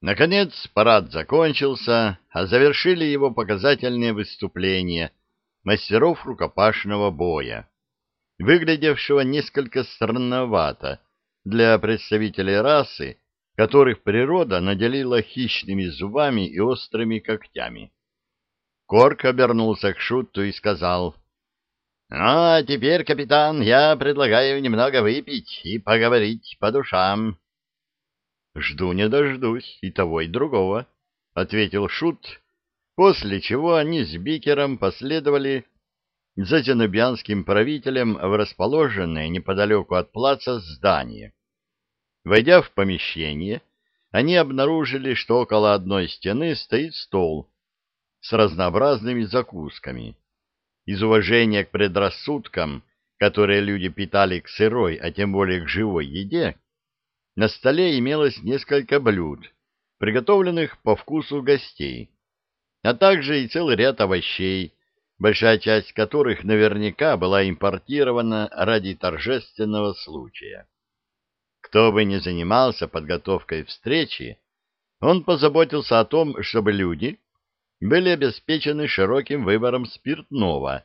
Наконец парад закончился, а завершили его показательные выступления мастеров рукопашного боя, выглядевшего несколько странновато для представителей расы, которых природа наделила хищными зубами и острыми когтями. Корк обернулся к Шуту и сказал, «Ну, а теперь, капитан, я предлагаю немного выпить и поговорить по душам». «Жду не дождусь и того, и другого», — ответил Шут, после чего они с Бикером последовали за зенобианским правителем в расположенное неподалеку от плаца здание. Войдя в помещение, они обнаружили, что около одной стены стоит стол с разнообразными закусками. Из уважения к предрассудкам, которые люди питали к сырой, а тем более к живой еде, на столе имелось несколько блюд, приготовленных по вкусу гостей, а также и целый ряд овощей, большая часть которых наверняка была импортирована ради торжественного случая. Кто бы ни занимался подготовкой встречи, он позаботился о том, чтобы люди были обеспечены широким выбором спиртного,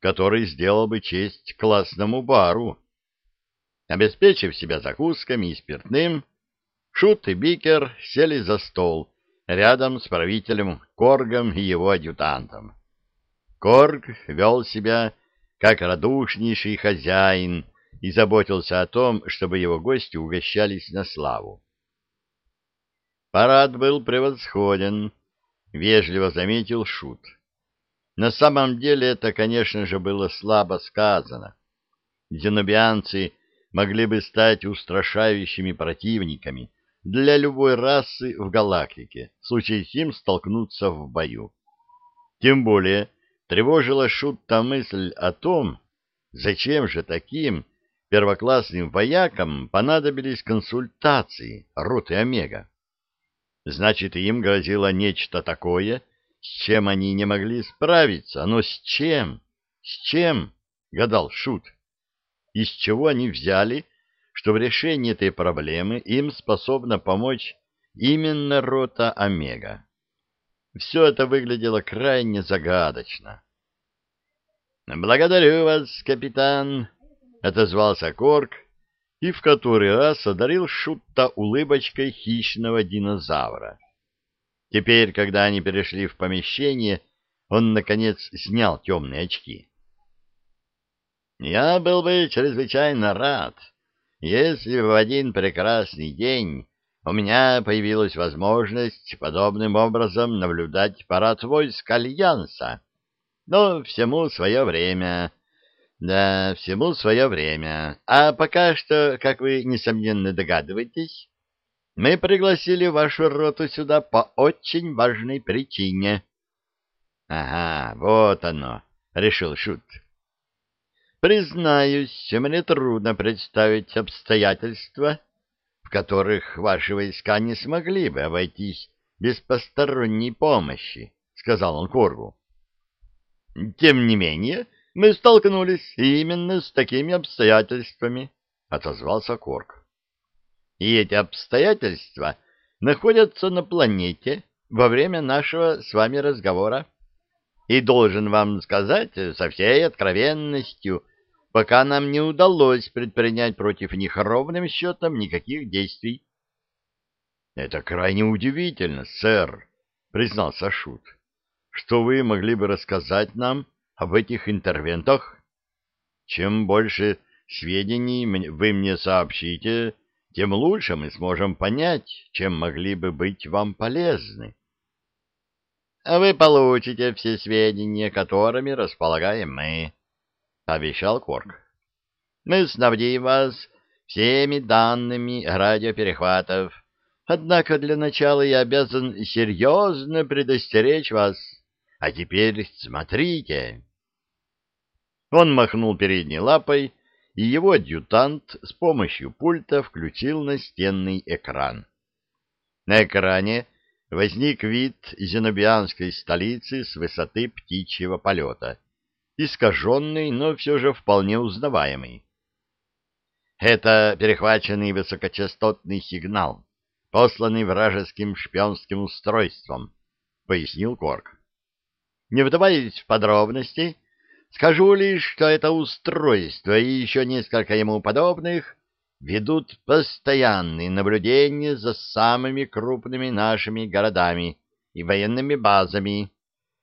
который сделал бы честь классному бару, Обеспечив себя закусками и спиртным, Шут и Бикер сели за стол рядом с правителем Коргом и его адъютантом. Корг вел себя как радушнейший хозяин и заботился о том, чтобы его гости угощались на славу. Парад был превосходен, вежливо заметил Шут. На самом деле это, конечно же, было слабо сказано. Зенобианцы могли бы стать устрашающими противниками для любой расы в галактике, в случае с ним столкнуться в бою. Тем более тревожила Шутта мысль о том, зачем же таким первоклассным воякам понадобились консультации роты Омега. Значит, им грозило нечто такое, с чем они не могли справиться. Но с чем? С чем? — гадал Шут из чего они взяли, что в решении этой проблемы им способна помочь именно рота Омега. Все это выглядело крайне загадочно. «Благодарю вас, капитан», — отозвался Корк, и в который раз одарил Шутта улыбочкой хищного динозавра. Теперь, когда они перешли в помещение, он, наконец, снял темные очки. Я был бы чрезвычайно рад, если в один прекрасный день у меня появилась возможность подобным образом наблюдать парад войск Альянса. Но всему свое время. Да, всему свое время. А пока что, как вы, несомненно, догадываетесь, мы пригласили вашу роту сюда по очень важной причине. — Ага, вот оно, — решил Шут. Признаюсь, мне трудно представить обстоятельства, в которых ваши войска не смогли бы обойтись без посторонней помощи, — сказал он Коргу. — Тем не менее, мы столкнулись именно с такими обстоятельствами, — отозвался Корг. — И эти обстоятельства находятся на планете во время нашего с вами разговора. И должен вам сказать со всей откровенностью, пока нам не удалось предпринять против них ровным счетом никаких действий. — Это крайне удивительно, сэр, — признался Шут. — Что вы могли бы рассказать нам об этих интервентах? Чем больше сведений вы мне сообщите, тем лучше мы сможем понять, чем могли бы быть вам полезны. — вы получите все сведения, которыми располагаем мы, — обещал Корк. Мы снабдим вас всеми данными радиоперехватов, однако для начала я обязан серьезно предостеречь вас. А теперь смотрите. Он махнул передней лапой, и его адъютант с помощью пульта включил настенный экран. На экране возник вид зенобианской столицы с высоты птичьего полета, искаженный, но все же вполне узнаваемый. «Это перехваченный высокочастотный сигнал», — посланный вражеским шпионским устройством, — пояснил Корк. Не вдаваясь в подробности, скажу лишь, что это устройство и еще несколько ему подобных ведут постоянные наблюдения за самыми крупными нашими городами и военными базами.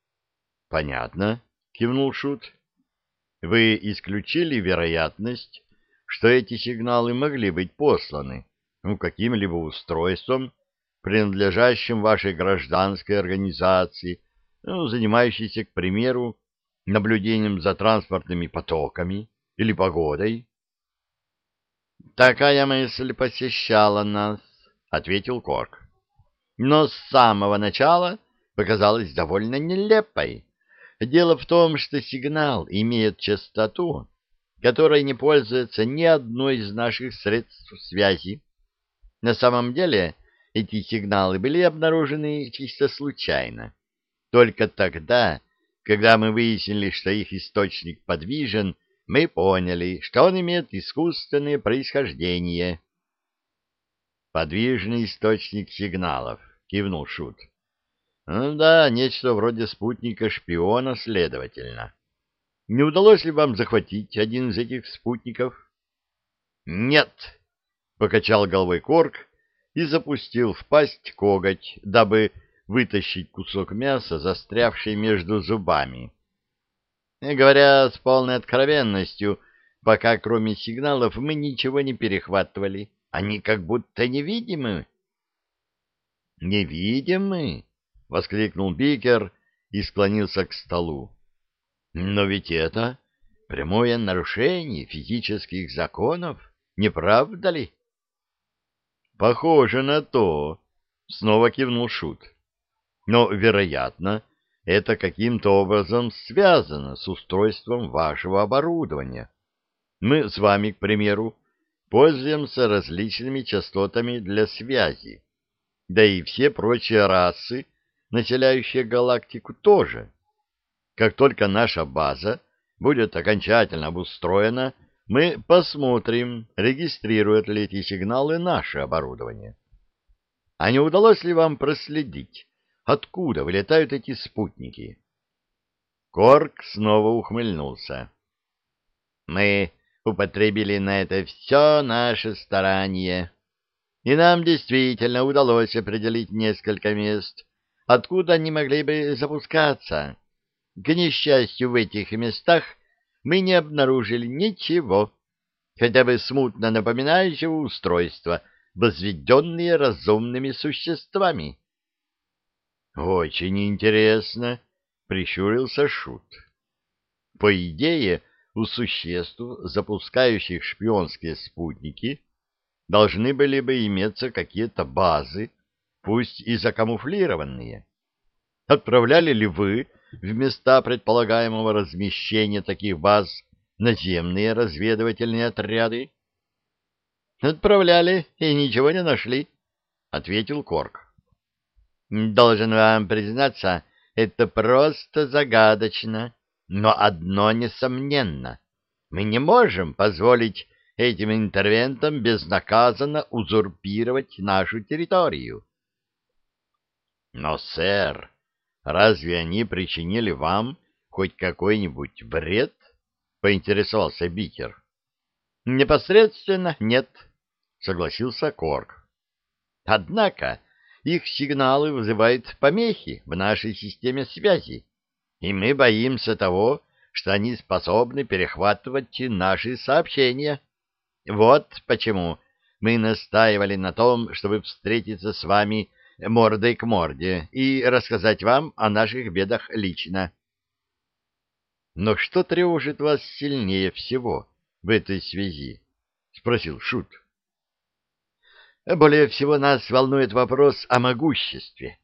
— Понятно, — кивнул Шут. — Вы исключили вероятность, что эти сигналы могли быть посланы ну, каким-либо устройством, принадлежащим вашей гражданской организации, ну, занимающейся, к примеру, наблюдением за транспортными потоками или погодой. Такая мысль посещала нас, ответил Корк. Но с самого начала показалась довольно нелепой. Дело в том, что сигнал имеет частоту, которой не пользуется ни одно из наших средств связи. На самом деле эти сигналы были обнаружены чисто случайно. Только тогда, когда мы выяснили, что их источник подвижен, мы поняли, что он имеет искусственное происхождение. «Подвижный источник сигналов», — кивнул Шут. «Ну да, нечто вроде спутника-шпиона, следовательно. Не удалось ли вам захватить один из этих спутников?» «Нет», — покачал головой Корк и запустил в пасть коготь, дабы вытащить кусок мяса, застрявший между зубами. И говоря с полной откровенностью, пока кроме сигналов мы ничего не перехватывали, они как будто невидимы. «Невидимы?» — воскликнул Бикер и склонился к столу. «Но ведь это прямое нарушение физических законов, не правда ли?» «Похоже на то», — снова кивнул Шут. «Но, вероятно, это каким-то образом связано с устройством вашего оборудования. Мы с вами, к примеру, пользуемся различными частотами для связи, да и все прочие расы, населяющие галактику, тоже. Как только наша база будет окончательно обустроена, мы посмотрим, регистрирует ли эти сигналы наше оборудование. А не удалось ли вам проследить, откуда вылетают эти спутники? Корк снова ухмыльнулся. Мы употребили на это все наше старание, и нам действительно удалось определить несколько мест, откуда они могли бы запускаться. К несчастью, в этих местах мы не обнаружили ничего, хотя бы смутно напоминающего устройства, возведенные разумными существами. — Очень интересно, — прищурился Шут. По идее, у существ, запускающих шпионские спутники, должны были бы иметься какие-то базы, пусть и закамуфлированные. Отправляли ли вы в места предполагаемого размещения таких баз наземные разведывательные отряды? Отправляли и ничего не нашли, ответил Корк. Должен вам признаться, это просто загадочно, но одно несомненно. Мы не можем позволить этим интервентам безнаказанно узурпировать нашу территорию. Но, сэр, Разве они причинили вам хоть какой-нибудь вред? — поинтересовался Бикер. — Непосредственно нет, — согласился Корк. — Однако их сигналы вызывают помехи в нашей системе связи, и мы боимся того, что они способны перехватывать наши сообщения. Вот почему мы настаивали на том, чтобы встретиться с вами мордой к морде и рассказать вам о наших бедах лично. — Но что тревожит вас сильнее всего в этой связи? — спросил Шут. — Более всего нас волнует вопрос о могуществе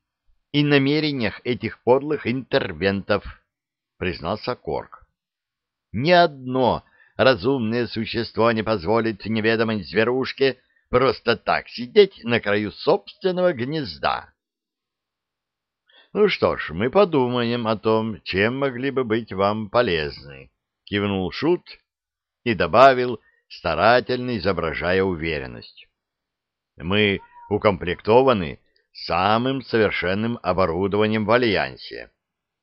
и намерениях этих подлых интервентов, — признался Корк. — Ни одно разумное существо не позволит неведомой зверушке просто так сидеть на краю собственного гнезда. Ну что ж, мы подумаем о том, чем могли бы быть вам полезны, кивнул Шут и добавил, старательно изображая уверенность. Мы укомплектованы самым совершенным оборудованием в Альянсе.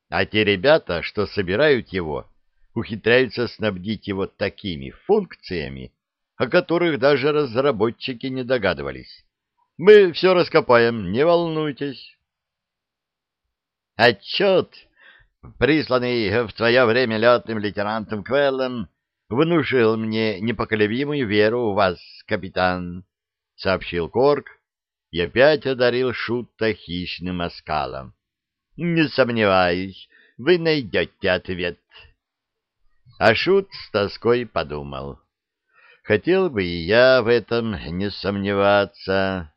А те ребята, что собирают его, ухитряются снабдить его такими функциями, о которых даже разработчики не догадывались. Мы все раскопаем, не волнуйтесь. Отчет, присланный в твое время летным лейтенантом Квеллом, внушил мне непоколебимую веру в вас, капитан, — сообщил Корк и опять одарил Шута хищным оскалом. — Не сомневаюсь, вы найдете ответ. А Шут с тоской подумал. Хотел бы и я в этом не сомневаться.